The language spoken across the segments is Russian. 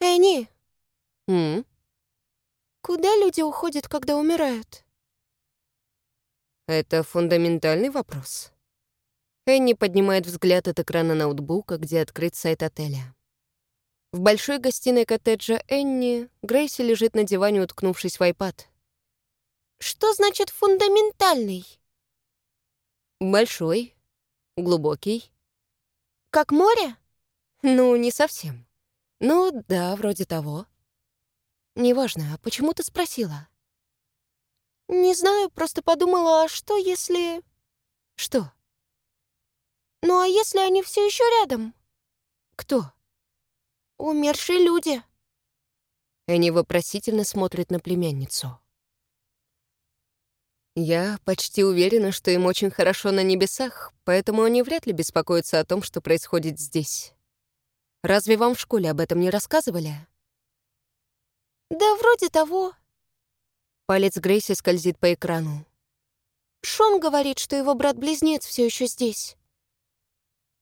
Энни, М? куда люди уходят, когда умирают? Это фундаментальный вопрос. Энни поднимает взгляд от экрана ноутбука, где открыт сайт отеля. В большой гостиной коттеджа Энни Грейси лежит на диване, уткнувшись в iPad. Что значит фундаментальный? Большой, глубокий. Как море? Ну, не совсем. Ну, да, вроде того. Неважно, а почему ты спросила? Не знаю, просто подумала, а что если... Что? Ну а если они все еще рядом? Кто? Умершие люди. Энни вопросительно смотрит на племянницу. Я почти уверена, что им очень хорошо на небесах, поэтому они вряд ли беспокоятся о том, что происходит здесь. Разве вам в школе об этом не рассказывали? Да вроде того. Палец Грейси скользит по экрану. Шон говорит, что его брат-близнец все еще здесь.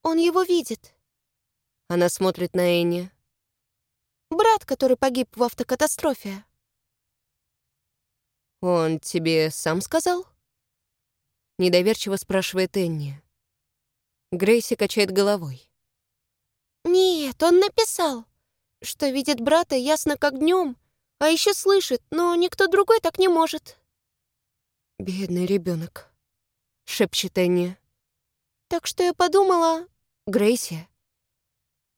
Он его видит. Она смотрит на Энни. Брат, который погиб в автокатастрофе. «Он тебе сам сказал?» Недоверчиво спрашивает Энни. Грейси качает головой. Нет, он написал, что видит брата ясно как днем, а еще слышит, но никто другой так не может. «Бедный ребенок, шепчет Энни. Так что я подумала, «Грейси».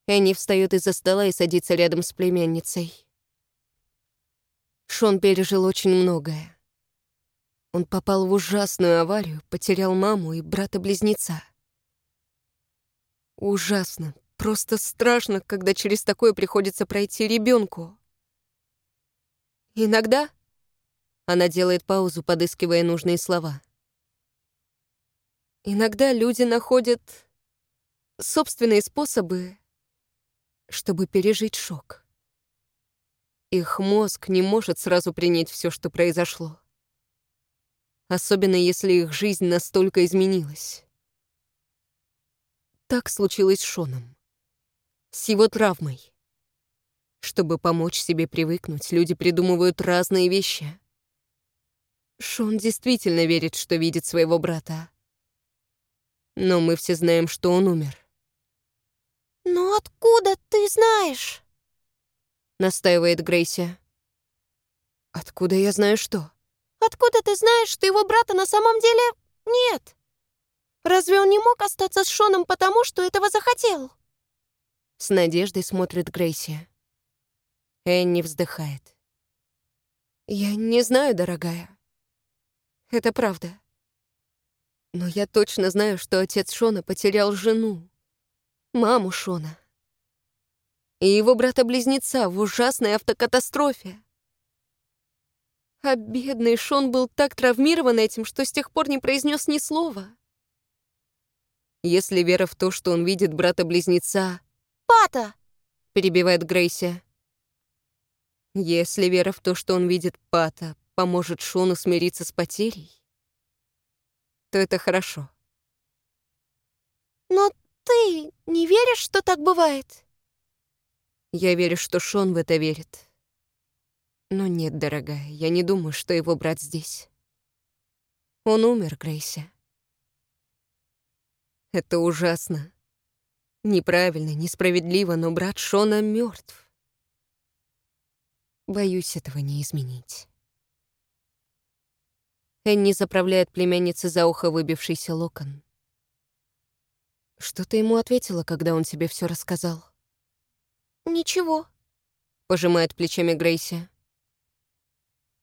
Энни встает из-за стола и садится рядом с племянницей. Шон пережил очень многое. Он попал в ужасную аварию, потерял маму и брата-близнеца. Ужасно, просто страшно, когда через такое приходится пройти ребенку. Иногда она делает паузу, подыскивая нужные слова. Иногда люди находят собственные способы, чтобы пережить шок. Их мозг не может сразу принять все, что произошло. Особенно если их жизнь настолько изменилась. Так случилось с Шоном. С его травмой. Чтобы помочь себе привыкнуть, люди придумывают разные вещи. Шон действительно верит, что видит своего брата. Но мы все знаем, что он умер. «Ну откуда ты знаешь?» — настаивает Грейси. «Откуда я знаю что?» «Откуда ты знаешь, что его брата на самом деле нет? Разве он не мог остаться с Шоном потому, что этого захотел?» С надеждой смотрит Грейси. Энни вздыхает. «Я не знаю, дорогая. Это правда. Но я точно знаю, что отец Шона потерял жену, маму Шона и его брата-близнеца в ужасной автокатастрофе. А бедный Шон был так травмирован этим, что с тех пор не произнес ни слова. Если вера в то, что он видит брата-близнеца, «Пата!» — перебивает Грейси. Если вера в то, что он видит Пата, поможет Шону смириться с потерей, то это хорошо. «Но ты не веришь, что так бывает?» Я верю, что Шон в это верит. Но нет, дорогая, я не думаю, что его брат здесь. Он умер, Грейси. Это ужасно. Неправильно, несправедливо, но брат Шона мертв. Боюсь этого не изменить. Энни заправляет племяннице за ухо выбившийся локон. Что ты ему ответила, когда он тебе все рассказал? «Ничего. Пожимает плечами Грейси.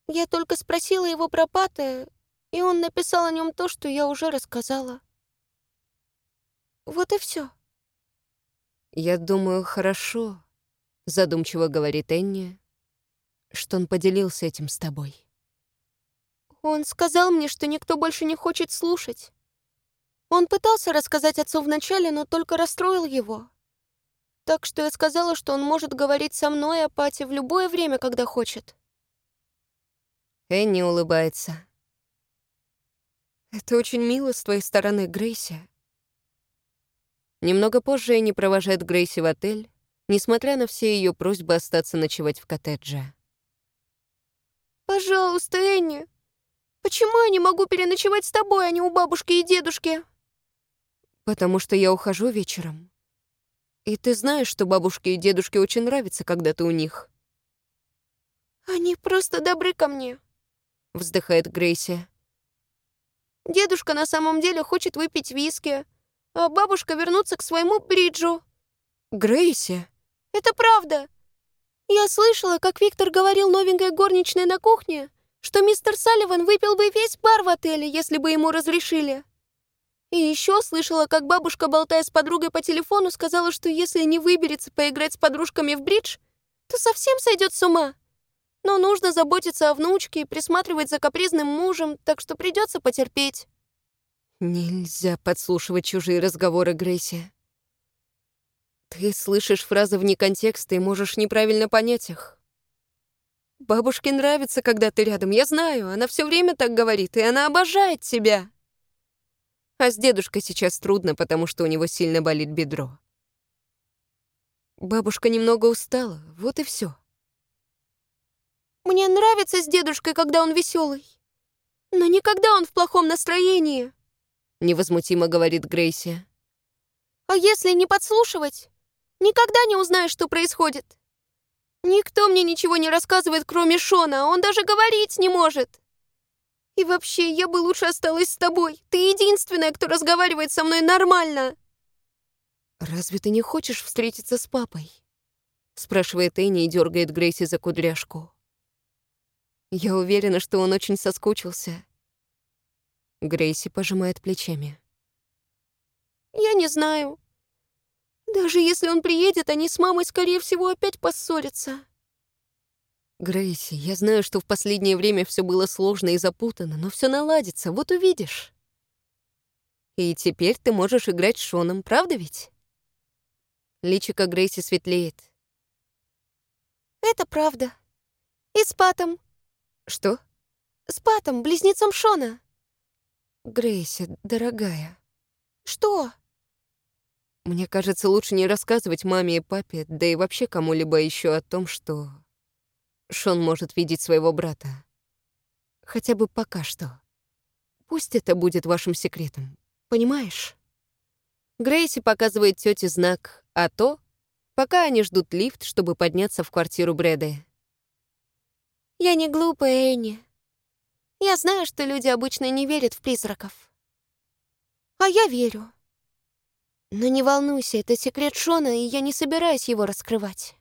Я только спросила его про Пата, и он написал о нем то, что я уже рассказала. Вот и все. «Я думаю, хорошо», — задумчиво говорит Энни, «что он поделился этим с тобой». Он сказал мне, что никто больше не хочет слушать. Он пытался рассказать отцу вначале, но только расстроил его. Так что я сказала, что он может говорить со мной о Пате в любое время, когда хочет. Энни улыбается. «Это очень мило с твоей стороны, Грейси». Немного позже Энни провожает Грейси в отель, несмотря на все ее просьбы остаться ночевать в коттедже. «Пожалуйста, Энни, почему я не могу переночевать с тобой, а не у бабушки и дедушки?» «Потому что я ухожу вечером. И ты знаешь, что бабушке и дедушке очень нравится, когда ты у них». «Они просто добры ко мне», — вздыхает Грейси. «Дедушка на самом деле хочет выпить виски, а бабушка вернуться к своему бриджу». «Грейси?» «Это правда. Я слышала, как Виктор говорил новенькой горничной на кухне, что мистер Салливан выпил бы весь бар в отеле, если бы ему разрешили. И еще слышала, как бабушка, болтая с подругой по телефону, сказала, что если не выберется поиграть с подружками в бридж, то совсем сойдет с ума. Но нужно заботиться о внучке и присматривать за капризным мужем, так что придется потерпеть. Нельзя подслушивать чужие разговоры, Грейси. Ты слышишь фразы вне контекста и можешь неправильно понять их. Бабушке нравится, когда ты рядом, я знаю, она все время так говорит, и она обожает тебя. А с дедушкой сейчас трудно, потому что у него сильно болит бедро. Бабушка немного устала, вот и все. Мне нравится с дедушкой, когда он веселый. Но никогда он в плохом настроении. Невозмутимо говорит Грейси. А если не подслушивать, Никогда не узнаешь, что происходит. Никто мне ничего не рассказывает, кроме Шона, он даже говорить не может. И вообще, я бы лучше осталась с тобой. Ты единственная, кто разговаривает со мной нормально. «Разве ты не хочешь встретиться с папой?» спрашивает Энни и дергает Грейси за кудряшку. Я уверена, что он очень соскучился. Грейси пожимает плечами. «Я не знаю. Даже если он приедет, они с мамой, скорее всего, опять поссорятся. Грейси, я знаю, что в последнее время все было сложно и запутано, но все наладится, вот увидишь. И теперь ты можешь играть с Шоном, правда ведь? Личико Грейси светлеет. Это правда. И с Патом. Что? С Патом, близнецом Шона. Грейси, дорогая. Что? Мне кажется, лучше не рассказывать маме и папе, да и вообще кому-либо еще о том, что Шон может видеть своего брата. Хотя бы пока что. Пусть это будет вашим секретом, понимаешь? Грейси показывает тете знак «А то», пока они ждут лифт, чтобы подняться в квартиру Брэда. «Я не глупая, Энни. Я знаю, что люди обычно не верят в призраков. А я верю. Но не волнуйся, это секрет Шона, и я не собираюсь его раскрывать.